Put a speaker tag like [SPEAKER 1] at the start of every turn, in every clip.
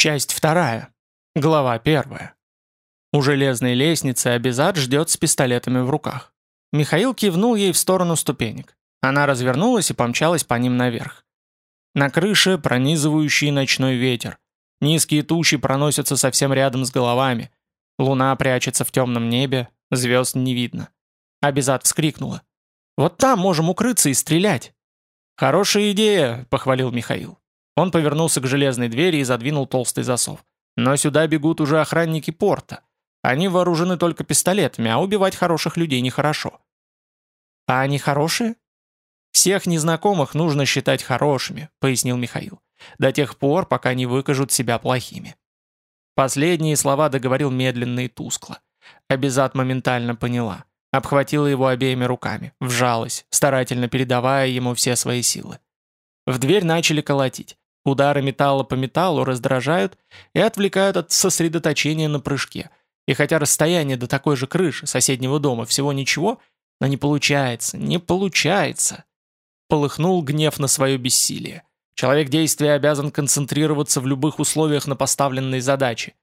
[SPEAKER 1] Часть вторая. Глава первая. У железной лестницы Абизад ждет с пистолетами в руках. Михаил кивнул ей в сторону ступенек. Она развернулась и помчалась по ним наверх. На крыше пронизывающий ночной ветер. Низкие тучи проносятся совсем рядом с головами. Луна прячется в темном небе, звезд не видно. Абизад вскрикнула. «Вот там можем укрыться и стрелять!» «Хорошая идея», — похвалил Михаил. Он повернулся к железной двери и задвинул толстый засов. «Но сюда бегут уже охранники порта. Они вооружены только пистолетами, а убивать хороших людей нехорошо». «А они хорошие?» «Всех незнакомых нужно считать хорошими», — пояснил Михаил. «До тех пор, пока не выкажут себя плохими». Последние слова договорил медленно и тускло. Абизат моментально поняла. Обхватила его обеими руками, вжалась, старательно передавая ему все свои силы. В дверь начали колотить. Удары металла по металлу раздражают и отвлекают от сосредоточения на прыжке. И хотя расстояние до такой же крыши соседнего дома всего ничего, но не получается, не получается. Полыхнул гнев на свое бессилие. Человек действия обязан концентрироваться в любых условиях на поставленной задаче.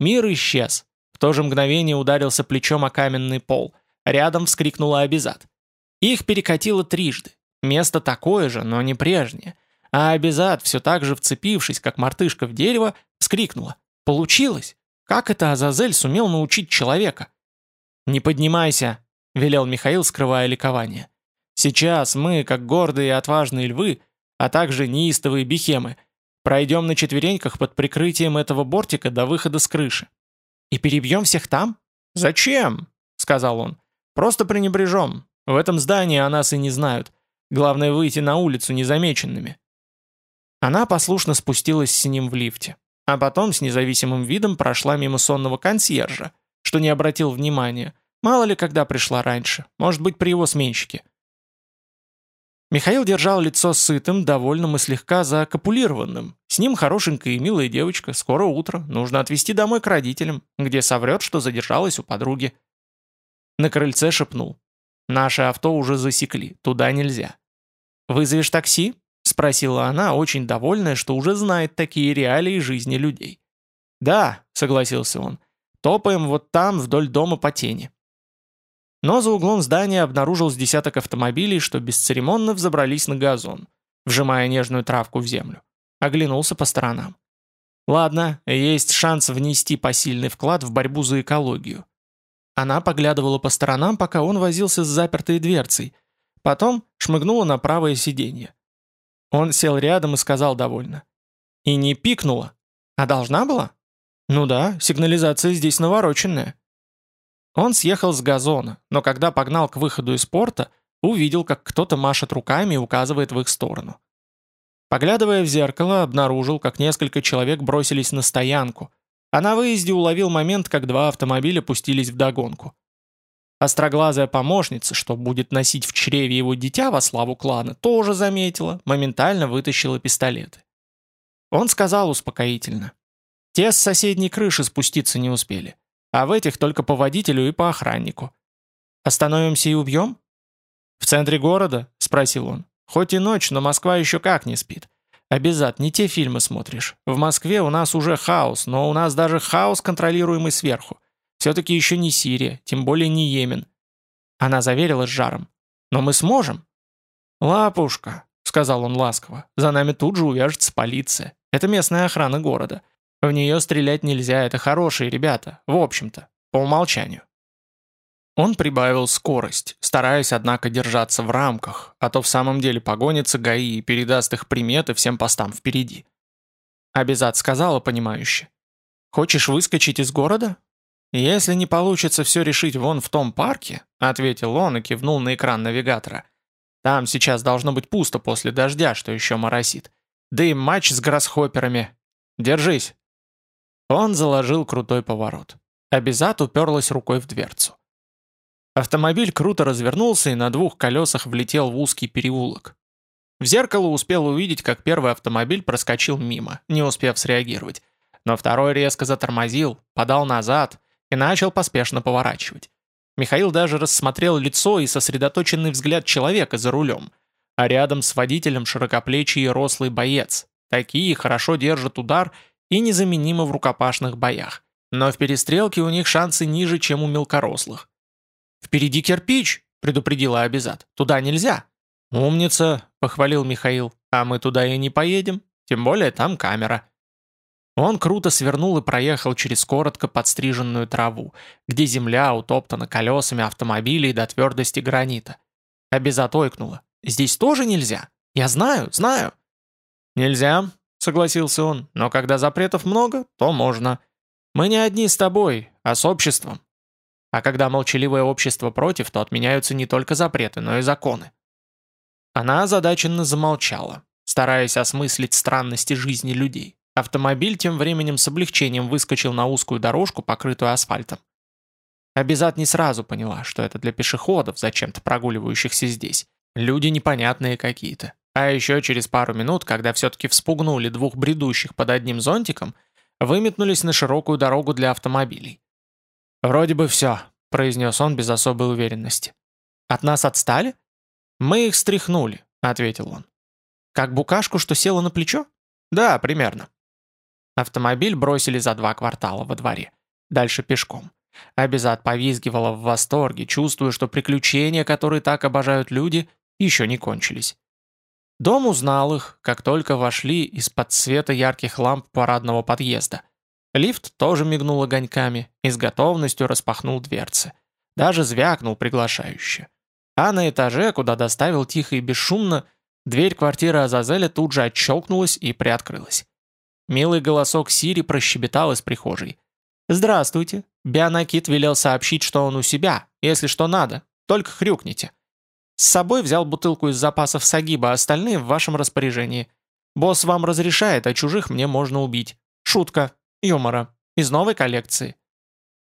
[SPEAKER 1] Мир исчез. В то же мгновение ударился плечом о каменный пол. Рядом вскрикнула Абизад. Их перекатило трижды. Место такое же, но не прежнее. А Абизад, все так же вцепившись, как мартышка в дерево, вскрикнула. «Получилось! Как это Азазель сумел научить человека?» «Не поднимайся!» — велел Михаил, скрывая ликование. «Сейчас мы, как гордые и отважные львы, а также неистовые бихемы, пройдем на четвереньках под прикрытием этого бортика до выхода с крыши. И перебьем всех там? Зачем?» — сказал он. «Просто пренебрежем. В этом здании о нас и не знают. Главное выйти на улицу незамеченными». Она послушно спустилась с ним в лифте, а потом с независимым видом прошла мимо сонного консьержа, что не обратил внимания. Мало ли, когда пришла раньше, может быть, при его сменщике. Михаил держал лицо сытым, довольным и слегка закапулированным. С ним хорошенькая и милая девочка, скоро утро, нужно отвезти домой к родителям, где соврет, что задержалась у подруги. На крыльце шепнул. Наше авто уже засекли, туда нельзя. «Вызовешь такси?» – спросила она, очень довольная, что уже знает такие реалии жизни людей. «Да», – согласился он, – «топаем вот там вдоль дома по тени». Но за углом здания обнаружил с десяток автомобилей, что бесцеремонно взобрались на газон, вжимая нежную травку в землю. Оглянулся по сторонам. Ладно, есть шанс внести посильный вклад в борьбу за экологию. Она поглядывала по сторонам, пока он возился с запертой дверцей. Потом шмыгнула на правое сиденье. Он сел рядом и сказал довольно. «И не пикнула. А должна была?» «Ну да, сигнализация здесь навороченная». Он съехал с газона, но когда погнал к выходу из порта, увидел, как кто-то машет руками и указывает в их сторону. Поглядывая в зеркало, обнаружил, как несколько человек бросились на стоянку, а на выезде уловил момент, как два автомобиля пустились в догонку. Остроглазая помощница, что будет носить в чреве его дитя во славу клана, тоже заметила, моментально вытащила пистолеты. Он сказал успокоительно. Те с соседней крыши спуститься не успели, а в этих только по водителю и по охраннику. «Остановимся и убьем?» «В центре города?» – спросил он. «Хоть и ночь, но Москва еще как не спит. Обязательно, не те фильмы смотришь. В Москве у нас уже хаос, но у нас даже хаос, контролируемый сверху. Все-таки еще не Сирия, тем более не Йемен. Она заверила с жаром. Но мы сможем. Лапушка, сказал он ласково, за нами тут же увяжется полиция. Это местная охрана города. В нее стрелять нельзя, это хорошие ребята, в общем-то, по умолчанию. Он прибавил скорость, стараясь, однако, держаться в рамках, а то в самом деле погонится ГАИ и передаст их приметы всем постам впереди. Абизат сказала понимающе. «Хочешь выскочить из города?» «Если не получится все решить вон в том парке», — ответил он и кивнул на экран навигатора. «Там сейчас должно быть пусто после дождя, что еще моросит. Да и матч с гроссхопперами. Держись». Он заложил крутой поворот. Абизат уперлась рукой в дверцу. Автомобиль круто развернулся и на двух колесах влетел в узкий переулок. В зеркало успел увидеть, как первый автомобиль проскочил мимо, не успев среагировать. Но второй резко затормозил, подал назад и начал поспешно поворачивать. Михаил даже рассмотрел лицо и сосредоточенный взгляд человека за рулем. А рядом с водителем широкоплечий и рослый боец. Такие хорошо держат удар и незаменимы в рукопашных боях. Но в перестрелке у них шансы ниже, чем у мелкорослых. «Впереди кирпич!» — предупредила Абизад. «Туда нельзя!» «Умница!» — похвалил Михаил. «А мы туда и не поедем. Тем более там камера». Он круто свернул и проехал через коротко подстриженную траву, где земля утоптана колесами автомобилей до твердости гранита. Абизад ойкнула. «Здесь тоже нельзя? Я знаю, знаю». «Нельзя», — согласился он, «но когда запретов много, то можно. Мы не одни с тобой, а с обществом. А когда молчаливое общество против, то отменяются не только запреты, но и законы. Она озадаченно замолчала, стараясь осмыслить странности жизни людей. Автомобиль тем временем с облегчением выскочил на узкую дорожку, покрытую асфальтом. Абизат не сразу поняла, что это для пешеходов, зачем-то прогуливающихся здесь. Люди непонятные какие-то. А еще через пару минут, когда все-таки вспугнули двух бредущих под одним зонтиком, выметнулись на широкую дорогу для автомобилей. «Вроде бы все», — произнес он без особой уверенности. «От нас отстали?» «Мы их стряхнули», — ответил он. «Как букашку, что села на плечо?» «Да, примерно». Автомобиль бросили за два квартала во дворе. Дальше пешком. Абизад повизгивала в восторге, чувствуя, что приключения, которые так обожают люди, еще не кончились. Дом узнал их, как только вошли из-под света ярких ламп парадного подъезда. Лифт тоже мигнул огоньками и с готовностью распахнул дверцы. Даже звякнул приглашающе. А на этаже, куда доставил тихо и бесшумно, дверь квартиры Азазеля тут же отщелкнулась и приоткрылась. Милый голосок Сири прощебетал из прихожей. «Здравствуйте. Бионакит велел сообщить, что он у себя, если что надо. Только хрюкните. С собой взял бутылку из запасов Сагиба, а остальные в вашем распоряжении. Босс вам разрешает, а чужих мне можно убить. Шутка. Юмора. Из новой коллекции».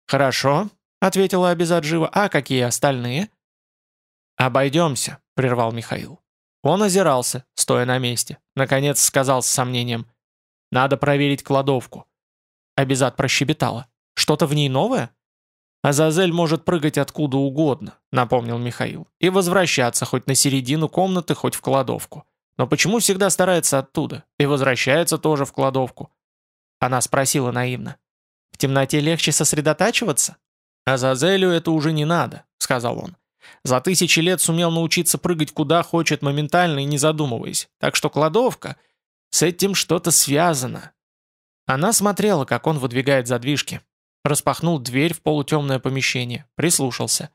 [SPEAKER 1] «Хорошо», — ответила Абизаджива. «А какие остальные?» «Обойдемся», — прервал Михаил. Он озирался, стоя на месте. Наконец сказал с сомнением. «Надо проверить кладовку». Абизад прощебетала. «Что-то в ней новое?» «Азазель может прыгать откуда угодно», — напомнил Михаил, «и возвращаться хоть на середину комнаты, хоть в кладовку. Но почему всегда старается оттуда? И возвращается тоже в кладовку?» Она спросила наивно. «В темноте легче сосредотачиваться?» «Азазелю это уже не надо», — сказал он. «За тысячи лет сумел научиться прыгать куда хочет моментально и не задумываясь. Так что кладовка... С этим что-то связано». Она смотрела, как он выдвигает задвижки. Распахнул дверь в полутемное помещение, прислушался.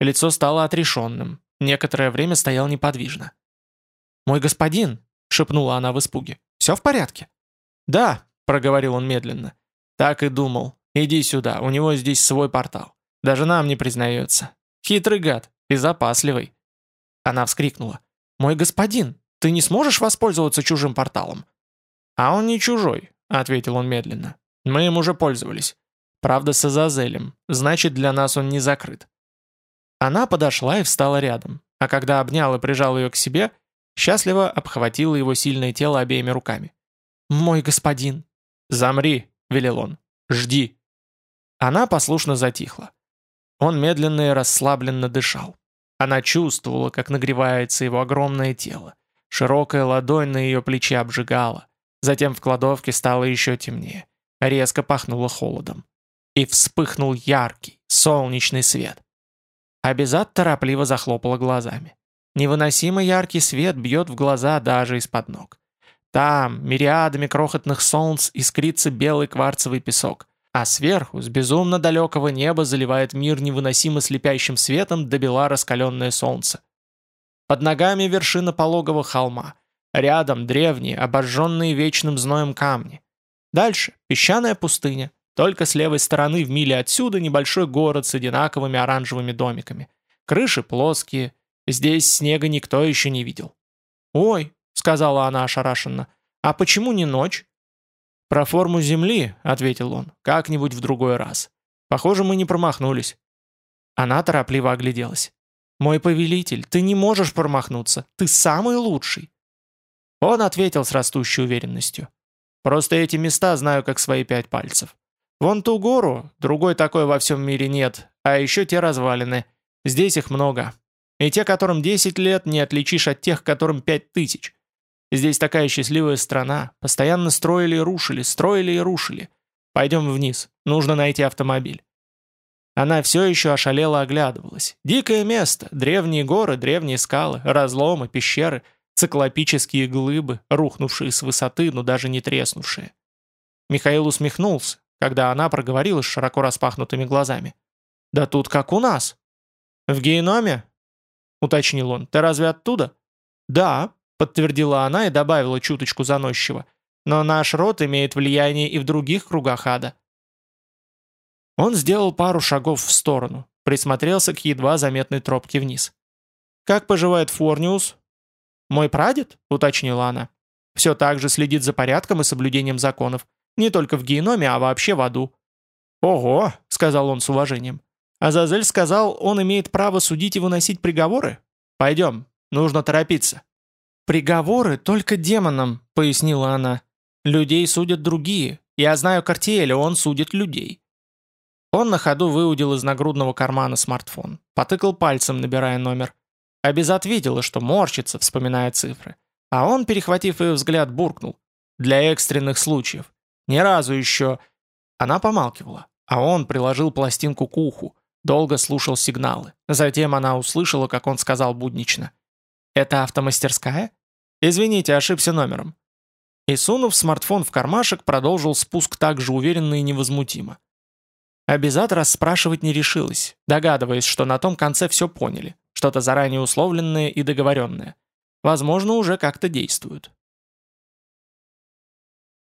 [SPEAKER 1] Лицо стало отрешенным. Некоторое время стоял неподвижно. «Мой господин!» — шепнула она в испуге. «Все в порядке?» «Да», — проговорил он медленно. «Так и думал. Иди сюда, у него здесь свой портал. Даже нам не признается. Хитрый гад и запасливый». Она вскрикнула. «Мой господин, ты не сможешь воспользоваться чужим порталом?» «А он не чужой», — ответил он медленно. «Мы им уже пользовались. Правда, с Азазелем. Значит, для нас он не закрыт. Она подошла и встала рядом, а когда обнял и прижал ее к себе, счастливо обхватила его сильное тело обеими руками. «Мой господин!» «Замри!» — велел он. «Жди!» Она послушно затихла. Он медленно и расслабленно дышал. Она чувствовала, как нагревается его огромное тело. Широкая ладонь на ее плече обжигала. Затем в кладовке стало еще темнее. Резко пахнуло холодом и вспыхнул яркий, солнечный свет. Абизат торопливо захлопала глазами. Невыносимо яркий свет бьет в глаза даже из-под ног. Там, мириадами крохотных солнц, искрится белый кварцевый песок, а сверху, с безумно далекого неба, заливает мир невыносимо слепящим светом до бела раскаленное солнце. Под ногами вершина пологого холма, рядом древние, обожженные вечным зноем камни. Дальше песчаная пустыня, только с левой стороны в миле отсюда небольшой город с одинаковыми оранжевыми домиками. Крыши плоские, здесь снега никто еще не видел. «Ой», — сказала она ошарашенно, — «а почему не ночь?» «Про форму Земли», — ответил он, — «как-нибудь в другой раз. Похоже, мы не промахнулись». Она торопливо огляделась. «Мой повелитель, ты не можешь промахнуться. Ты самый лучший». Он ответил с растущей уверенностью. «Просто эти места знаю как свои пять пальцев. Вон ту гору, другой такой во всем мире нет, а еще те развалины. Здесь их много. И те, которым 10 лет, не отличишь от тех, которым 5 тысяч. Здесь такая счастливая страна. Постоянно строили и рушили, строили и рушили. Пойдем вниз. Нужно найти автомобиль. Она все еще ошалела оглядывалась. Дикое место. Древние горы, древние скалы, разломы, пещеры, циклопические глыбы, рухнувшие с высоты, но даже не треснувшие. Михаил усмехнулся, когда она проговорила с широко распахнутыми глазами. «Да тут как у нас». «В геноме?» — уточнил он. «Ты разве оттуда?» «Да», — подтвердила она и добавила чуточку заносчиво. «Но наш род имеет влияние и в других кругах ада». Он сделал пару шагов в сторону, присмотрелся к едва заметной тропке вниз. «Как поживает Форниус?» «Мой прадед?» — уточнила она. «Все так же следит за порядком и соблюдением законов. Не только в геноме, а вообще в аду». «Ого!» — сказал он с уважением. «Азазель сказал, он имеет право судить и выносить приговоры? Пойдем, нужно торопиться». «Приговоры только демонам», — пояснила она. «Людей судят другие. Я знаю Картиэля, он судит людей». Он на ходу выудил из нагрудного кармана смартфон, потыкал пальцем, набирая номер. Абизат видела, что морщится, вспоминая цифры. А он, перехватив ее взгляд, буркнул. «Для экстренных случаев. Ни разу еще...» Она помалкивала, а он приложил пластинку к уху, долго слушал сигналы. Затем она услышала, как он сказал буднично. «Это автомастерская? Извините, ошибся номером». И, сунув смартфон в кармашек, продолжил спуск так же уверенно и невозмутимо. Абизат расспрашивать не решилась, догадываясь, что на том конце все поняли, что-то заранее условленное и договоренное. Возможно, уже как-то действуют.